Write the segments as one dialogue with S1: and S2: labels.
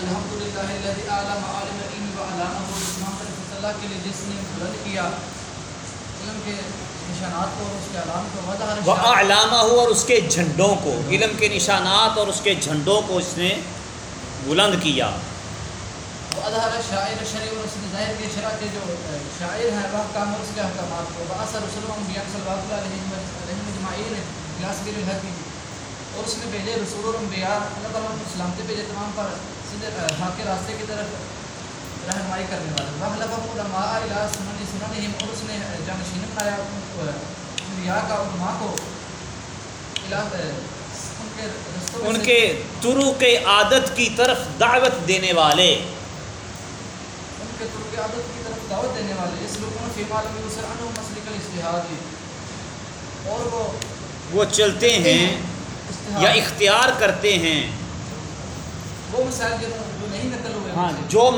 S1: الحمد للہ اعلم عالم العلم وعلامہ الاسلام رحمۃ اللہ کے لیے جس نے بلند کیا علم کے نشانات کو اور اس کے علام کو وضع
S2: وہ علامہ ہو اور اس کے جھنڈوں کو۔ علم کے نشانات اور اس کے جھنڈوں کو اس نے بلند کیا۔
S1: اظہر شاعر شرع اور اس نے ظاہر کے شرع کے جو شاعر ہیں وہ کام اس کے احکامات کو۔ باثر رسول انبیاء صلی اللہ علیہ وسلم اجمعین یاسبر الحکیم اور اس نے بھیجے رسول اور انبیاء اللہ تعالیٰ نے سلامتی بھیجے تمام پر سیدھے حق کے راستے کی طرف رہنمائی کرنے والے وہ لفظ علماء الى سنن سننہم اور اس نے جانشین بنایا انبیاء کا علماء کو الہ ان کے میں
S2: طرق عادت کی طرف دعوت دینے والے۔
S1: ان کے ترک عادت کی طرف دعوت دینے والے۔ اس لوگوں فی عالم یوسر انہم مسلک الاجتہادی اور وہ
S2: وہ چلتے ہیں۔ یا اختیار کرتے ہیں۔
S1: وہ مسائل جو جو نہیں نقل ہوئے
S2: ہاں
S1: ان سے۔
S2: جو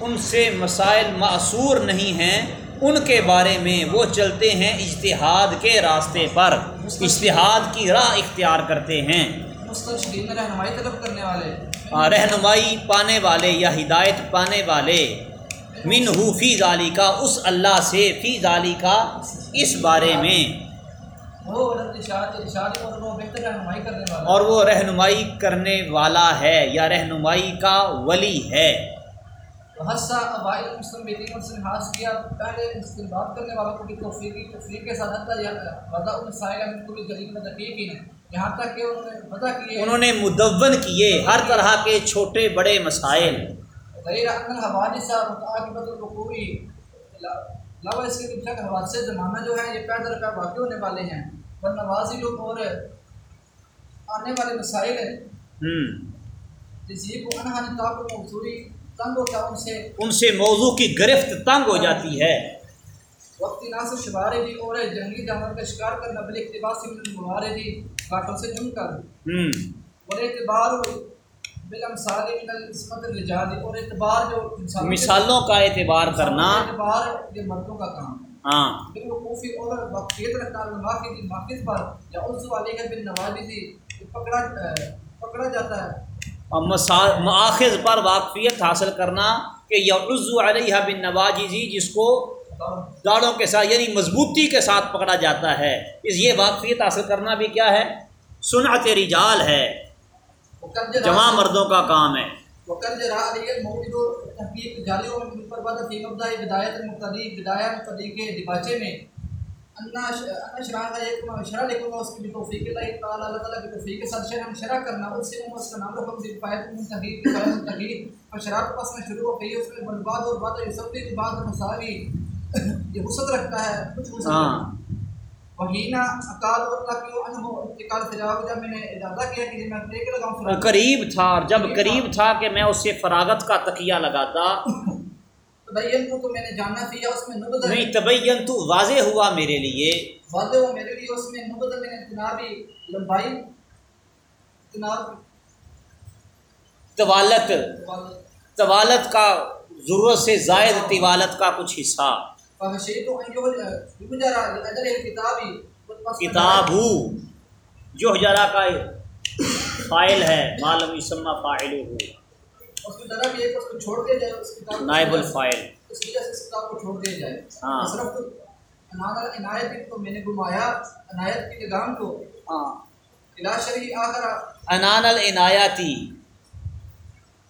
S2: ان سے مسائل معصور نہیں ہیں ان کے بارے میں وہ چلتے ہیں اجتہاد کے راستے پر۔ اجتہاد کی راہ اختیار کرتے ہیں۔
S1: رہنمائی طلب کرنے والے۔
S2: آ، رہنمائی پانے والے یا ہدایت پانے والے۔ من ہو فی ذالی کا اس اللہ سے فی ذالی کا اس بارے میں۔
S1: وہ ارشاد ارشاد اور وہ بہتر رہنمائی کرنے والا
S2: اور وہ رہنمائی کرنے والا ہے یا رہنمائی کا ولی ہے۔
S1: حصہ اوائل مستمبین اور سے حاصل کیا پہلے کرنے والوں کو بھی توفیقی تفریق کے ساتھ حتیٰ یہاں تک کہ انہوں نے وضع کیے
S2: انہوں نے مدون کیے ہر طرح کے چھوٹے بڑے مسائل۔
S1: غیر ان الحوادث متعاقبت علاوہ اس کے بے شک حوادث زمانہ جو ہے یہ پہ در واقع ہونے والے ہیں۔ اور نوازی لوگ اور آنے والے مسائل ہیں۔ جسی کو انہا نتاب موضوعی تنگ ہوتا ان سے
S2: ان سے موضوع کی گرفت تنگ ہو جاتی ہے۔
S1: وقتی ناس شبارے دی اور جنگلی جانور کا شکار کرنا بل اقتباس من الموارے دی سے جم کر۔ اور اعتبار بالامثال من الاسمت الرجال اور اعتبار جو
S2: مثالوں کا اعتبار کرنا۔
S1: اعتبار یہ مردوں کا کام۔ ہے
S2: ہاں۔
S1: بالوقوفی اور واقفیت رکھنا الماقی دی ماقف پر یا عضو علی کا بن نوازی دی پکڑا پکڑا جاتا ہے۔
S2: اور مآخذ پر واقفیت حاصل کرنا کہ یعزو علیہ بن نواجزی جس کو داڑوں کے ساتھ یعنی مضبوطی کے ساتھ پکڑا جاتا ہے۔ اس یہ واقفیت حاصل کرنا بھی کیا ہے؟ سنعت رجال ہے۔ جمع مردوں کا کام ہے۔
S1: وقت جرا علی الموجود تحقیق جالیوں میں پر بعد فی مبدا بدایت المقتدی بدایہ مقتدی کے دباچے میں انا انا شرح کا ایک شرح لکھوں گا اس کی توفیق اللہ تعالیٰ اللہ تعالیٰ کی توفیق کے ساتھ شرح ہم شرح کرنا اس سے اس کا نام رکھوں بھی فائد منتحید فائد منتحید اور شرح کے پاس میں شروع ہو گئی اس میں برباد اور بعد یوسف کی بعد مساوی یہ وسط رکھتا ہے کچھ وسط
S2: ہاں۔
S1: وہینا اقال اور تاکہ انہو انتقال تجاوز جب میں نے اجازہ کیا کہ میں ٹیک لگاؤں
S2: وہ
S1: فراغ
S2: قریب تھا جب قریب تھا کہ میں اس سے فراغت کا تقیہ لگاتا۔
S1: تبین کو تو میں نے جاننا تھی یا اس میں نبض
S2: نہیں تبین تو واضح ہوا میرے لیے۔
S1: واضح میرے لیے اس میں نبض میں نے تنابی لمبائی تناب
S2: طوالت۔ طوالت کا ضرورت سے زائد طوالت کا کچھ حصہ۔ کتاب ہو جو جرا کا فائل ہے معلوم اسما فائل ہو نائب الفائل
S1: اس وجہ سے اس کتاب کو چھوڑ دیا جائے
S2: ہاں۔
S1: عنایت کو میں نے گمایا عنایت کی نظام کو
S2: ہاں
S1: الا شریع آخر
S2: انان العنایاتی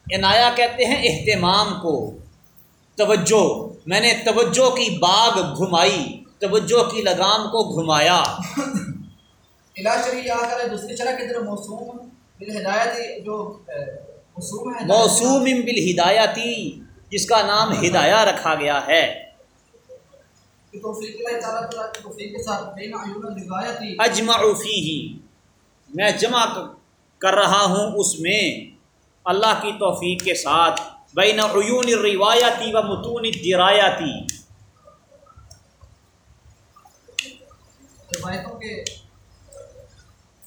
S2: عنایا کہتے ہیں اہتمام کو توجہ میں نے توجہ کی باغ گھمائی توجہ کی لگام کو گھمایا۔
S1: موسوم
S2: بالہدایتی جس کا نام ہدایہ رکھا گیا ہے۔
S1: الروایتی
S2: اجمع فیہ میں جمع کر رہا ہوں اس میں۔ اللہ کی توفیق کے ساتھ۔ بین عیون الروایتی و متون
S1: کے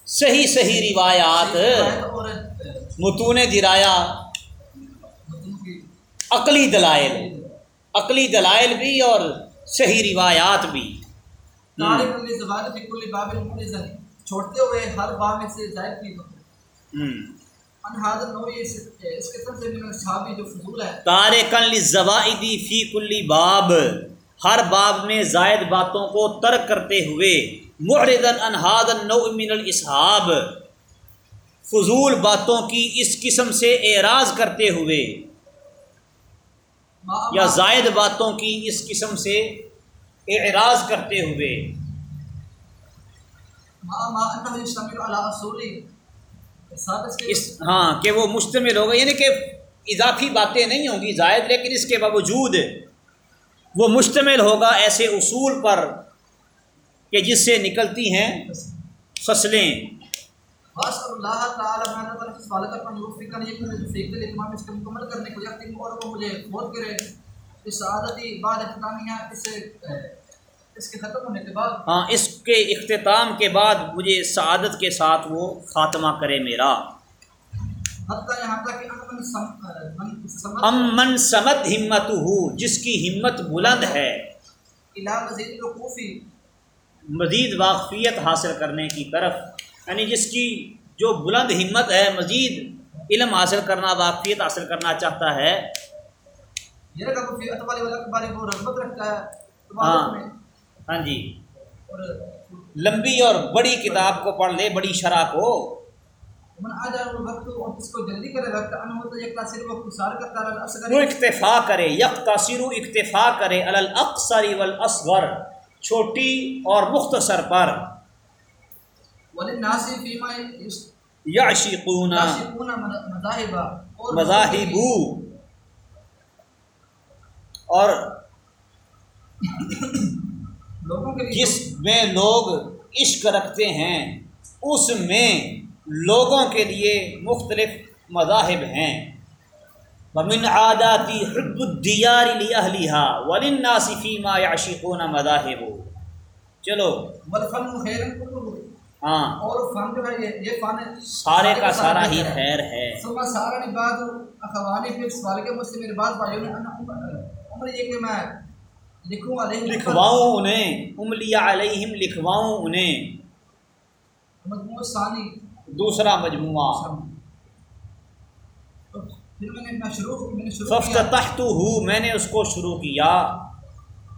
S2: صحیح صحیح روایات متون درایا عقلی دلائل عقلی دلائل بھی اور صحیح روایات بھی۔
S1: چھوڑتے ہوئے ہر باب سے
S2: تارکن للزوائدی فی کلی باب ہر باب میں زائد باتوں کو ترک کرتے ہوئے معرضن ان هذا النوع من الاصحاب فضول باتوں کی اس قسم سے اعراض کرتے ہوئے یا زائد باتوں کی اس قسم سے اعراض کرتے ہوئے۔ اس ہاں کہ وہ مشتمل ہوگا یعنی کہ اضافی باتیں نہیں ہوں گی زائد، لیکن اس کے باوجود وہ مشتمل ہوگا ایسے اصول پر کہ جس سے نکلتی ہیں فصلیں۔
S1: واسال اللہ تعالی، میں نے تعالی سے سوال کرتا فکر، یہ کہ جو فکر اس کو مکمل کرنے کو یقین اور وہ مجھے فوت کرے اس سعادتی بعد اختتامیہ، اس سے اس کے ختم ہونے کے بعد
S2: ہاں اس کے اختتام کے بعد مجھے سعادت کے ساتھ وہ خاتمہ کرے میرا۔
S1: حتیٰ یہاں تک کہ ان سم من سمت
S2: ہمت ہو جس کی ہمت بلند ہے۔
S1: مزید
S2: مزید واقفیت حاصل کرنے کی طرف یعنی جس کی جو بلند ہمت ہے مزید علم حاصل کرنا واقفیت حاصل کرنا چاہتا ہے۔ ہاں۔ ہاں جی۔
S1: اور
S2: لمبی اور بڑی کتاب کو پڑھ لے بڑی شرح کو۔ اکتفا کرے یک تاثیر اکتفا کرے الاقصر والاصغر چھوٹی اور مختصر پر۔ یعشقون
S1: مذاهب اور
S2: مذاہب اور
S1: لوگوں کے لیے
S2: جس میں لوگ عشق رکھتے ہیں اس میں لوگوں کے لیے مختلف مذاہب ہیں۔ ومن عاداتی حب الدیار لأہلها وللناس فيما يعشقون مذاہب چلو۔
S1: کله
S2: ہاں۔
S1: اور فن جو ہے یہ فن
S2: سارے کا سارا ہی خیر ہے۔
S1: سارا نے بعد اخوانی پھر سوال کے مجھ سے میرے بعد بھائیوں نے عمر یہ کہ میں
S2: لکھواؤں انہیں۔ املی علیہم لکھواؤں انہیں۔
S1: ثانی۔
S2: دوسرا مجموعہ۔
S1: پھر میں نے میں شروع میں نے شروع کیا۔
S2: ففتتحتہ میں نے اس کو شروع کیا۔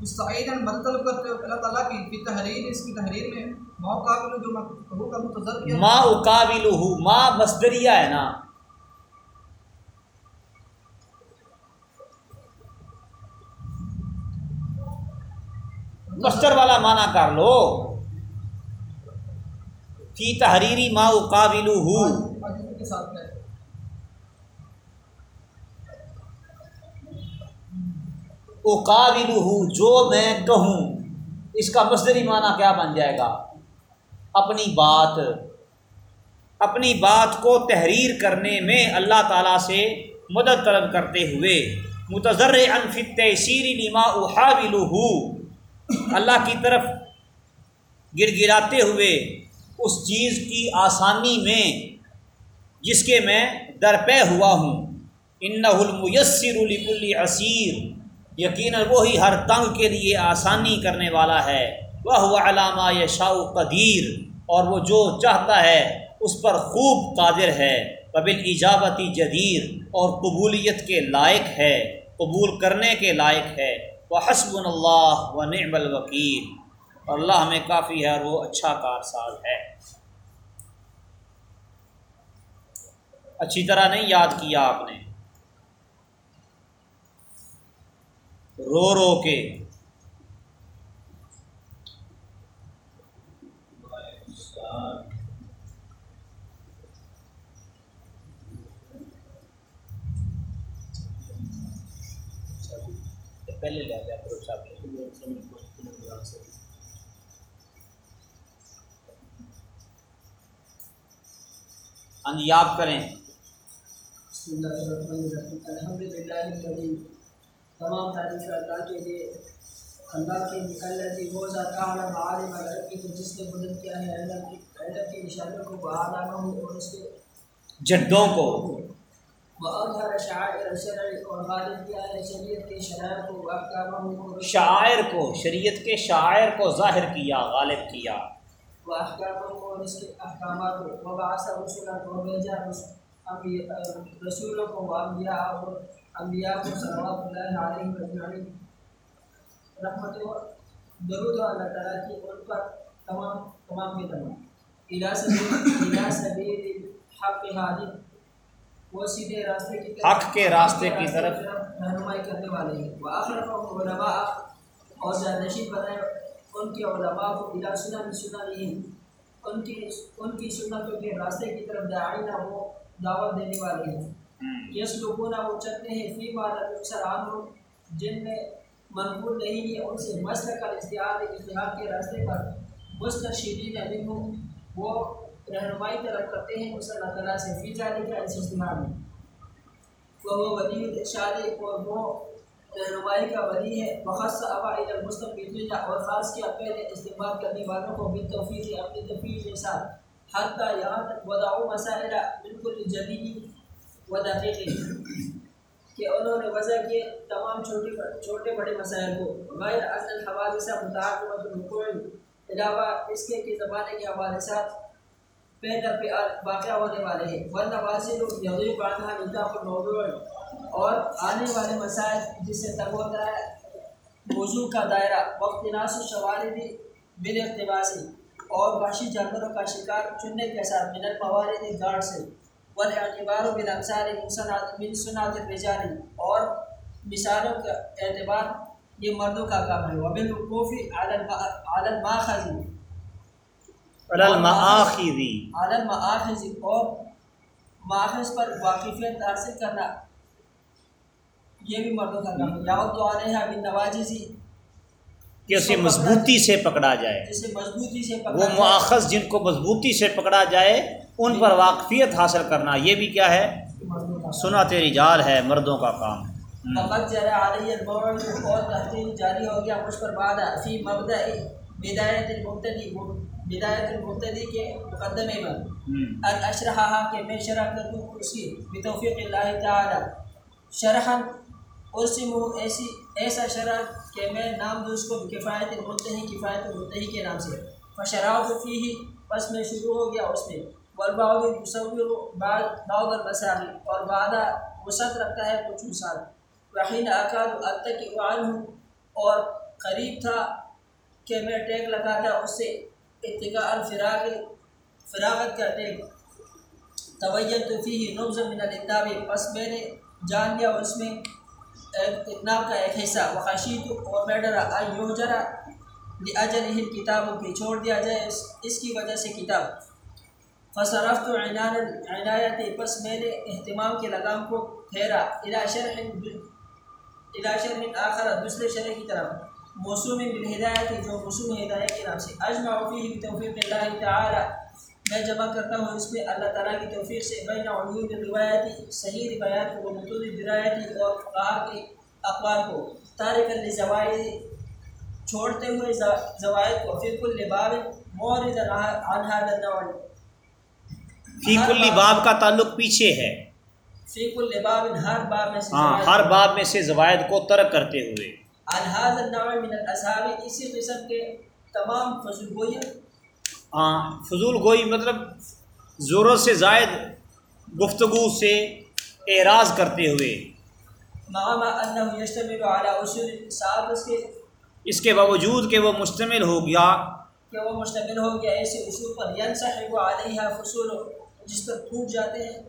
S1: مستعینا مرتب کرتے ہوئے اللہ تعالیٰ کی تحریر اس کی تحریر میں موقع کو جو متضر کیا
S2: ما ما مصدریہ ہے نا۔ مصدر والا معنی کر لو۔ فی تحریری ما اقابلہ
S1: مجموع کے
S2: جو میں کہوں، اس کا مصدری معنی کیا بن جائے گا؟ اپنی بات۔ اپنی بات کو تحریر کرنے میں اللہ تعالیٰ سے مدد طلب کرتے ہوئے۔ متضر انف تیسیر لما احاولہ اللہ کی طرف گر گراتے ہوئے اس چیز کی آسانی میں جس کے میں درپے ہوا ہوں۔ ان المیسر لکل عصیر یقیناً وہی ہر تنگ کے لیے آسانی کرنے والا ہے۔ وہ علامہ یشاء قدیر۔ اور وہ جو چاہتا ہے اس پر خوب قادر ہے۔ قبل ایجابتی جدیر۔ اور قبولیت کے لائق ہے۔ قبول کرنے کے لائق ہے۔ وہ حسب اللہ و نعم الوکیل۔ اور اللہ ہمیں کافی ہے اور وہ اچھا کارساز ہے۔ اچھی طرح نہیں، یاد کیا آپ نے۔ رو رو کے پہلے لے آیا کرو صاحب ہاں جی آپ کریں۔
S3: الحمد للہ تمام تعریف اللہ کے لیے اللہ کے وہ ذات عالم عالم الگ کی جس نے بلند کیا ہے اللہ کی اللہ کی نشانوں کو ہو اور اس کے
S2: جدوں کو
S3: اور شریعت کے شرائع کو
S2: شاعر کو شریعت کے شاعر کو ظاہر کیا غالب کیا۔
S3: اور اس کے احکامات کو بھیجا رسولوں کو انبیاء اور انبیاء کو صلوات اللہ علیہ اجمعین رحمت و درود اللہ تعالیٰ کی ان پر تمام تمام کے تمام۔ الہ سبیل الہ سبیل حق حاضر وہ سیدھے راستے کی
S2: حق کے راستے کی طرف
S3: رہنمائی کرنے والے ہیں۔ وہ آخر علماء اور جانشین بنائے ان کے علماء کو الہ سنا میں سنا نہیں ان کی ان کی سنتوں کے راستے کی طرف داعینہ وہ دعوت دینے والے ہیں۔ یس لوگوں وہ چلتے ہیں۔ فی مالا ہو جن میں منقول نہیں ہے ان سے مسل کا اشتہار اشتہار کے راستے پر مستشدین علم وہ رہنمائی طلب کرتے ہیں، اس اللہ تعالیٰ سے فی جانے کا اس اشتہار میں وہ وہ ولی ارشاد اور وہ رہنمائی کا ولی ہے۔ بخص عوائد المستقبلین اور خاص کیا پہلے استعمال کرنے والوں کو بھی توفیق اپنی توفیق کے ساتھ حتیٰ یہاں تک وداؤ مسائل بالکل جدیدی و دقیقی کہ انہوں نے وضع کیے تمام چھوٹے چھوٹے بڑے مسائل کو۔ غیر ان الحوادث متعاقبۃ الوقوع، علاوہ اس کے کہ زمانے کے حوادثات پہ در پہ واقع ہونے والے ہیں۔ ورنہ واضح یغیب عنہ نطاق الموضوع اور آنے والے مسائل جس سے تنگ ہوتا ہے، موضوع کا دائرہ، وقت ناس و شوالدی بال اقتباسی اور وحشی جانوروں کا شکار چننے کے ساتھ من الموارد گارڈ سے۔ والاعتبار بالامثال من صنعت من صنعت الرجال اور مثالوں کا اعتبار یہ مردوں کا کام ہے۔ وبالوقوف علی الم- علی
S2: المآخذی
S3: اور ماخذ پر واقفیت حاصل کرنا یہ بھی مردوں کا کام ہے۔ علیہ بالنواجزی
S2: کہ اسے مضبوطی سے پکڑا جائے۔
S3: جسے مضبوطی سے
S2: وہ
S3: پکڑا جائے۔
S2: مواخذ جن کو مضبوطی سے پکڑا جائے ان پر واقفیت حاصل کرنا یہ بھی کیا ہے؟ سنا تیری جال ہے مردوں کا کام۔
S3: جاری ہو گیا مجھ پر بعد فی بدایت المبتدی۔ بدایت المبتدی کے مقدمے میں
S2: ہم۔
S3: ان اشرحہ کہ میں شرح کر دوں اس کی بتوفیق اللہ تعالی۔ شرحا ارسم ایسی ایسا شرح کہ میں نام دوں اس کو کفایت المنتہی کفایت المنتہی کے نام سے۔ فشراؤ فی ہی بس میں شروع ہو گیا اس میں۔ والبعض یصور بعض بعض المسائل اور بعد وسعت رکھتا ہے کچھ مثال۔ وحین اکاد اتکی عنہ اور قریب تھا کہ میں ٹیک لگاتا اس سے۔ اتقاء الفراغ فراغت کا ٹیک توین تو فی نبز من الاتناب بس میں نے جان لیا اس میں اتناب کا ایک حصہ۔ وخشیت اور میں ڈرا ان یوجرا کتابوں کی چھوڑ دیا جائے اس, اس کی وجہ سے کتاب۔ فصرفت عنان عنایت بس میں نے اہتمام کے لگام کو پھیرا۔ الی شرح آخر دوسرے شرح کی طرف۔ موسوم بالہدایت جو موسوم ہدایت کے نام سے۔ اجمع فیہ بتوفیق اللہ تعالی میں جمع کرتا ہوں اس میں اللہ تعالیٰ کی توفیق سے بین علوم روایتی صحیح روایت و متون درایتی اور فقہا کے اقوال کو تارک الزوائد چھوڑتے ہوئے زوائد کو فی کل باب مورد عن هذا النوع۔
S2: فی کلی باب کا تعلق پیچھے ہے۔
S3: فی کل باب ہر باب میں سے
S2: ہاں
S3: زوائد
S2: ہر باب میں سے زوائد کو ترک کرتے ہوئے۔
S3: هذا النوع من الاصحاب اسی قسم کے تمام فضل گوئی
S2: ہاں فضول گوئی مطلب ضرورت سے زائد گفتگو سے اعراض کرتے ہوئے۔
S3: مع ما انه يشتمل على اصول صاحب اس کے
S2: اس کے باوجود کہ وہ مشتمل ہو گیا۔
S3: کہ وہ مشتمل ہو گیا ایسے اصول پر ینسحب علیہ فصول جس پر پھوٹ جاتے ہیں۔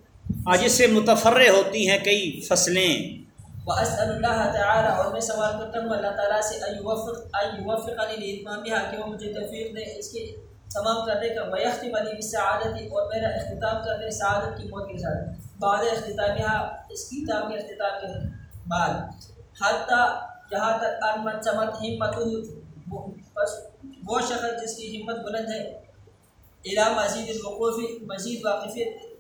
S2: آج اس سے متفرع ہوتی ہیں کئی فصلیں۔
S3: واسال اللہ تعالی اور میں سوال کرتا ہوں، اللہ تعالیٰ سے ایوفق ایوفقنی لاتمامها کہ وہ مجھے توفیق دے، اس کے تمام کرنے کا ویختم علی بالسعادت اور میرا اختتام کر دے سعادت کی موت کے ساتھ۔ بعد اختتامیہ، اس کتاب کے اختتام کے بعد۔ حتیٰ جہاں تک ان من سمت ہمت بس وہ شخص جس کی ہمت بلند ہے الا مزید الوقوف، مزید واقفیت۔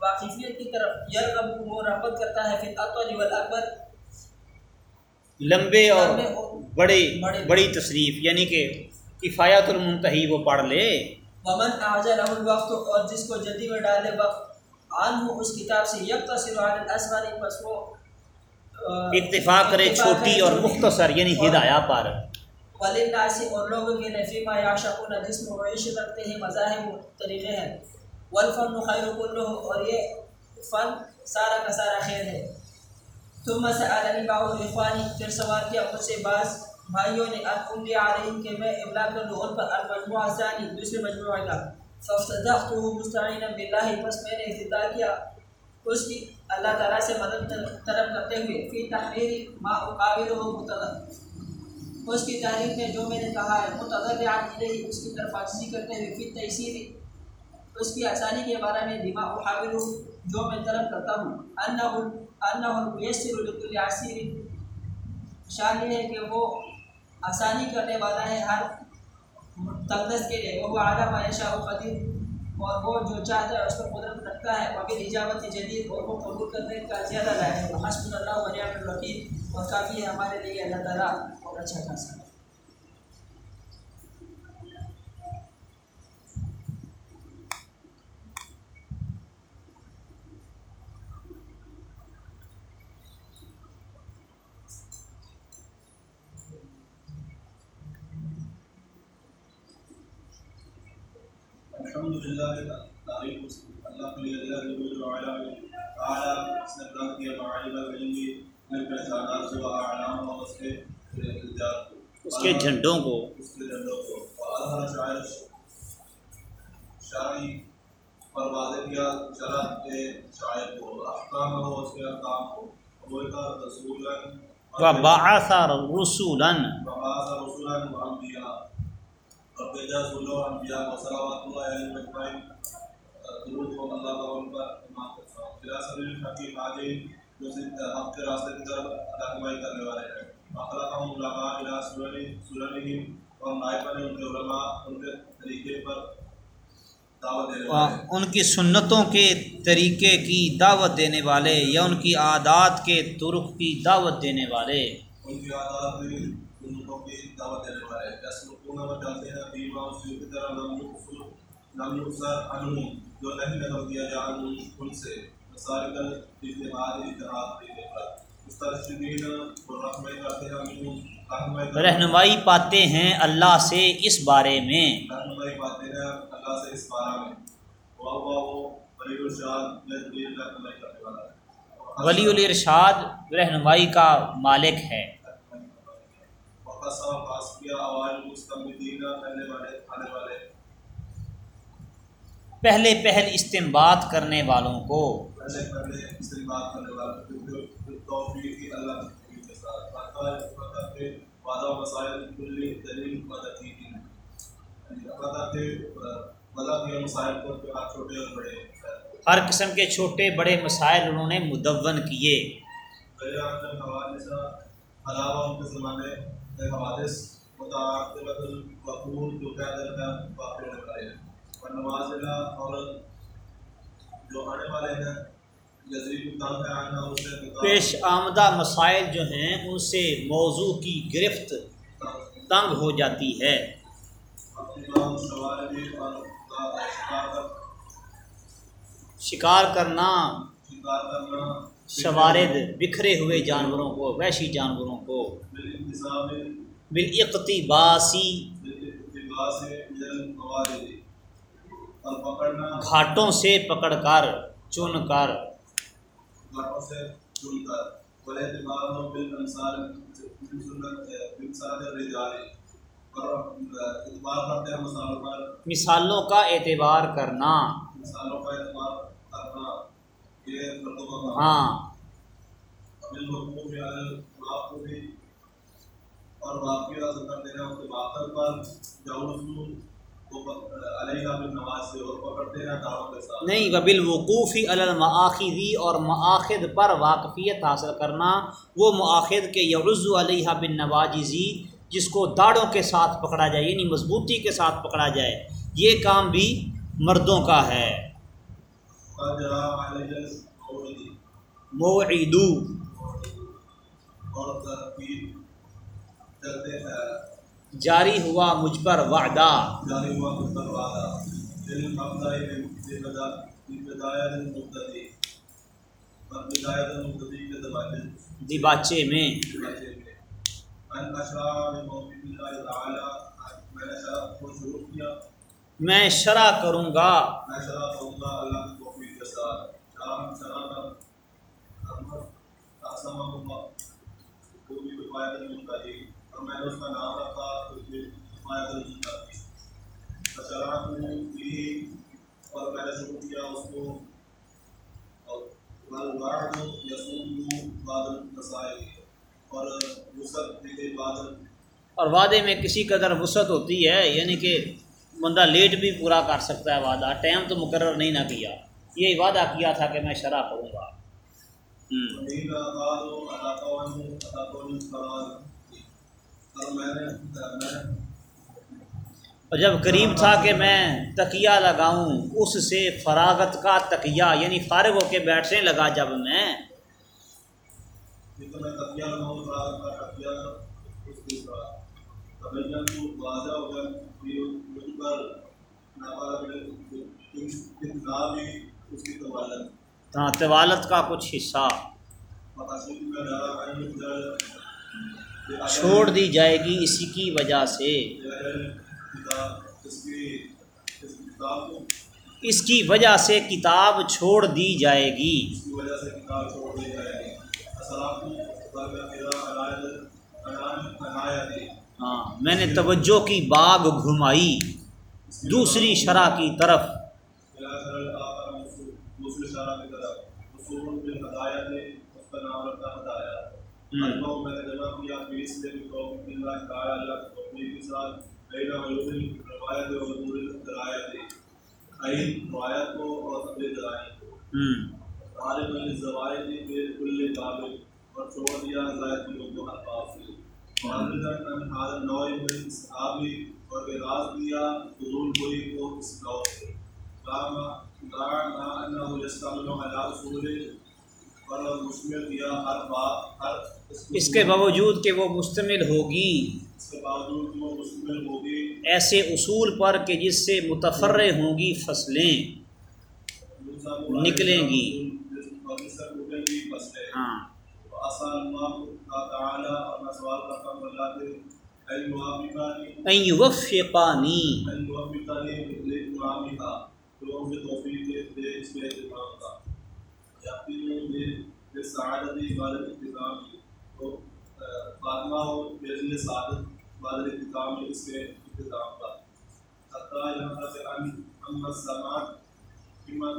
S3: واقفیت کی طرف یرغب وہ رغبت کرتا ہے فی الاطول والاکبر
S2: لمبے اور بڑی بڑی تصریف یعنی کہ کفایت المنتہی وہ پڑھ لے۔
S3: ومن اعجل الوقت اور جس کو جلدی میں ڈالے وقت عنہ اس کتاب سے یکتصر علی الاسمر بس وہ
S2: اتفاق کرے چھوٹی اور مختصر یعنی ہدایہ پر
S3: وللناس اور لوگوں کے لیے فیما یعشقون جس میں عشق رکھتے ہیں مذاہب طریقے ہیں۔ والفن خیر کلہ اور یہ فن سارا کا سارا خیر ہے۔ ثم سألني بعض اخوانی پھر سوال کیا مجھ سے بعض بھائیوں نے، اب املی علیہم کہ میں ابلاغ کر دوں ان پر المجموعہ ثانی، دوسرے مجموعہ کا۔ فافتدخته مستعینا باللہ، پس میں نے افتتاح کیا اس کی۔ اللہ تعالیٰ سے مدد طلب کرتے ہوئے، فی تحریر ما اقابل و متضر اس کی تعریف میں جو میں نے کہا ہے متضر علیہ اس کی طرف عاجزی کرتے ہوئے، فی تیسیر اس کی آسانی کے بارے میں دماغ بما احاول جو میں طلب کرتا ہوں۔ انہ انہ میسر شان یہ ہے کہ وہ آسانی کرنے والا ہے ہر تقدس کے لیے۔ وہ اعلیٰ معیشہ و قدیر۔ اور وہ جو چاہتا ہے، اس پر قدرت رکھتا ہے۔ وہ بھی اجابت جدید اور وہ قبول کرنے کا زیادہ لائق ہے۔ حسب اللہ و نعم اور کافی ہے ہمارے لیے، اللہ تعالیٰ اور اچھا خاصا۔
S4: الحمد للہ تعریف اللہ کے لیے اللہ کے جو اعلیٰ اعلیٰ اس نے پیدا کیا معالم العلمی میں پہچانات جو اعلام اور اس کے الجات
S2: اس کے جھنڈوں کو۔
S4: اس کے جھنڈوں کو۔ اور شاعر شاعری پر واضح کیا شرح کے شاعر کو احکام ہو اس کے احکام کو۔ وہ کا رسول
S2: وبعث رسولا۔
S4: بہاس رسول انبیاء۔ اور بھیجا رسول و انبیاء و صلوات اللہ علیہ مجمعین درود ہو اللہ کا ان پر امام کے ساتھ بلا سبیل حکیم آگے جو صرف حق کے راستے کی طرف رہنمائی کرنے والے ہیں مخلقہم علماء الى سورنی سورنہم اور نائب نے ان کے علماء ان کے طریقے پر دعوت دینے والے ہیں
S2: ان کی سنتوں کے طریقے کی دعوت دینے والے یا ان کی عادات کے ترک کی دعوت دینے والے
S4: ان کی عادات دعوت دینے یسلکون لم یقصر لم یقصر عنہم جو نہیں جا ان سے مسارک دینے پر
S2: رہنمائی پاتے ہیں اللہ سے اس بارے میں۔
S4: رحمہ پاتے ہیں اللہ سے اس بارہ میں۔ وہ وہ ولی
S2: الارشاد رہنمائی کا مالک ہے۔
S4: پاس کیا پہلے والے آنے والے۔
S2: پہلے پہل استمباد کرنے والوں کو۔
S4: پہلے پہلے کرنے توفیق کی اللہ کے ساتھ وعدہ مسائل کلی دلیل کے مسائل کو چھوٹے اور بڑے۔
S2: ہر قسم کے چھوٹے بڑے مسائل انہوں نے مدون کیے۔
S4: علاوہ ان کے زمانے حوادث متعاقبت جو واقع ہونے والے ہیں اور نوازلہ جو آنے والے ہیں
S2: پیش آمدہ مسائل جو ہیں ان سے موضوع کی گرفت تنگ ہو جاتی ہے۔
S4: شکار
S2: کرنا۔ شوارد بکھرے ہوئے جانوروں کو، وحشی جانوروں کو۔
S4: بالانتظام
S2: گھاٹوں سے پکڑ کر، چن کر۔
S4: اعتبار مثالوں
S2: کا اعتبار کرنا۔ ہاں۔
S4: بالمحبوب علی الواقف اور اس کے باطل پر اور پکڑتے
S2: المآخذی اور مآخذ پر واقفیت حاصل کرنا، وہ مآخذ کے یعز علیہ بن نواجزی جس کو داڑوں کے ساتھ پکڑا جائے یعنی مضبوطی کے ساتھ پکڑا جائے، یہ کام بھی مردوں کا ہے
S4: پر جرا علیہ الموعدی
S2: موعدو.
S4: اور ہیں
S2: جاری ہوا مجھ پر وعدہ۔
S4: جاری ہوا پر
S2: دیباچے میں
S4: میں۔ شرح
S2: شرع کروں گا۔
S4: میں کروں گا اللہ اور
S2: وعدے میں کسی قدر وسعت ہوتی ہے یعنی کہ بندہ لیٹ بھی پورا کر سکتا ہے وعدہ، ٹائم تو مقرر نہیں نہ کیا۔ یہی وعدہ کیا تھا کہ میں شرح کروں گا۔
S4: اور
S2: جب قریب تھا کہ میں تکیہ لگاؤں اس سے فراغت کا تکیہ یعنی فارغ ہو کے بیٹھنے لگا جب میں۔ ہاں طوالت کا کچھ حصہ چھوڑ دی جائے گی اسی کی وجہ سے۔
S4: اس کی
S2: وجہ سے کتاب چھوڑ دی جائے گی۔ ہاں میں نے توجہ کی باغ گھمائی۔ دوسری شرح کی طرف
S4: دوسرے شارہ کی طرف اصول میں ہدایت ہے اس کا نام رکھا ہدایت
S2: ہم۔
S4: اجماع میں نے جمع کیا فیس سے بھی تو اللہ تعالی اللہ کی توفیق کے ساتھ بینا علوم روایت اور نور درایت خیر روایت کو اور تبلیغ درایت کو۔ عالم الزوائد کے کل قابل اور چھوڑ دیا زائد لوگوں ہر پاس سے معلومات ان حال نوع من صحابی اور اعراض دیا حضور کوئی کو اس نوع سے۔ کام يستعمل على اصول اور مشمل دیا ہر بات ہر
S2: اس کے باوجود کہ وہ مشتمل ہوگی۔
S4: اس کے باوجود کہ وہ مشمل ہوگی۔
S2: ایسے اصول پر کہ جس سے متفرع ہوں گی فصلیں نکلیں گی۔ ہاں۔
S4: سعادت عبادت کی تو فاطمہ سعادت، عبادت اس کے حتیٰ یہاں کہ قیمت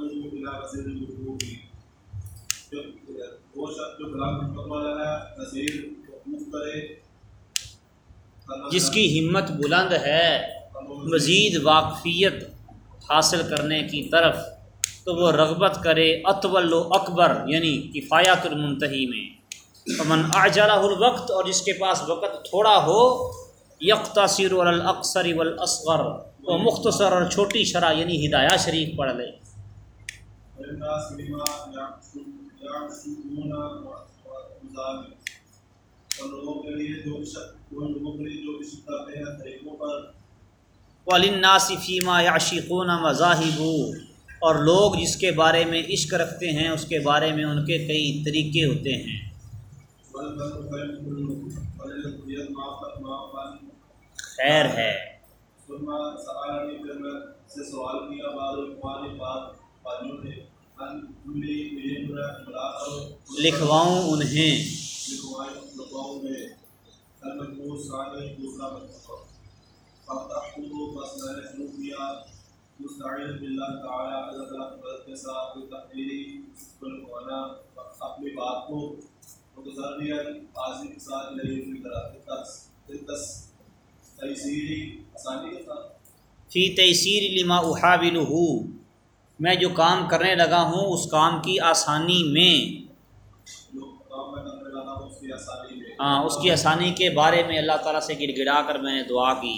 S4: وہ شخص جو کلام حکمت والا ہے وقوف کرے۔
S2: جس کی ہمت بلند ہے، مزید واقفیت حاصل کرنے کی طرف۔ تو وہ رغبت کرے، اطول و اکبر یعنی کفایت المنتہی میں۔ امن اعجالہ الوقت، اور جس کے پاس وقت تھوڑا ہو یکتصر الاقصر والاصغر وہ مختصر اور چھوٹی شرح یعنی ہدایہ شریف پڑھ لے۔
S4: الناس بما
S2: والناس فیما یعشقون مذاہب اور لوگ جس کے بارے میں عشق رکھتے ہیں، اس کے بارے میں ان کے کئی طریقے ہوتے ہیں۔ خیر ہے۔ لکھواؤں انہیں۔
S4: دوسرا مستعین باللہ تعالی اللہ تعالیٰ کی مدد کے ساتھ تحریری بالقوانا اپنی بات کو متضرین آزی کے ساتھ لگی کی طرح تیسیری آسانی کے ساتھ۔
S2: فی تیسیر لما احابلہ میں جو کام کرنے لگا ہوں اس کام کی آسانی میں۔ ہاں اس کی آسانی کے بارے میں اللہ تعالیٰ سے گڑ گڑا کر میں نے دعا کی۔